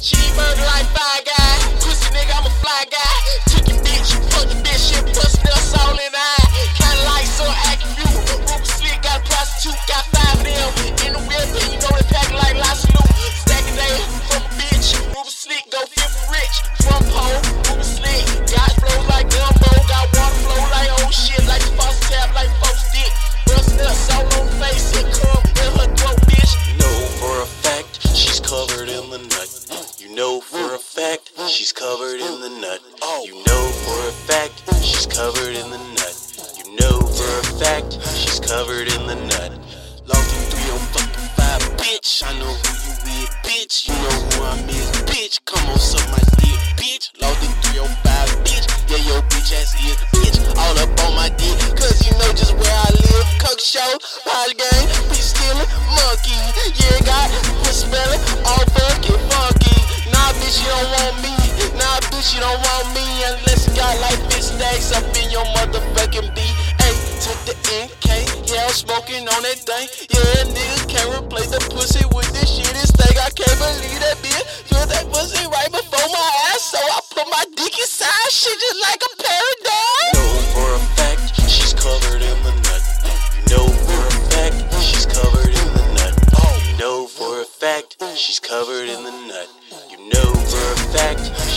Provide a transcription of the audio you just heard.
Like guy. Pussy nigga, I'm a fly guy. Bitch, bitch, shit, all in eye. Kinda Slikk got prostitute, got five of them. In the you know they pack like a from a bitch. Slikk go rich. From Slikk. Got flow like gumbo, got water flow like old shit, like tap, like all on face, her throat, bitch. For a fact, she's covered in the night covered in the nut. Oh. You know for a fact she's covered in the nut. You know for a fact she's covered in the nut. Lost in 305, bitch. I know who you with, bitch. You know who I'm is, bitch. Come on, suck my dick, bitch. Lost in 305, bitch. Yeah, your bitch ass is, bitch. All up on my dick, cause you know just where I live. Cook show, potty gang, be stealing, monkey. Yeah, got the smelling, She don't want me unless God like this next up in your motherfucking BA to the NK. Yeah, I'm smoking on that thing. Yeah, niggas can't replace the pussy with this shit. This thing I can't believe that bitch. Feel that pussy right before my ass, so I put my dick inside. She just like a paradise. Know for a fact she's covered in the nut. You know for a fact she's covered in the nut. You know for a fact she's covered in the nut. You know for a fact.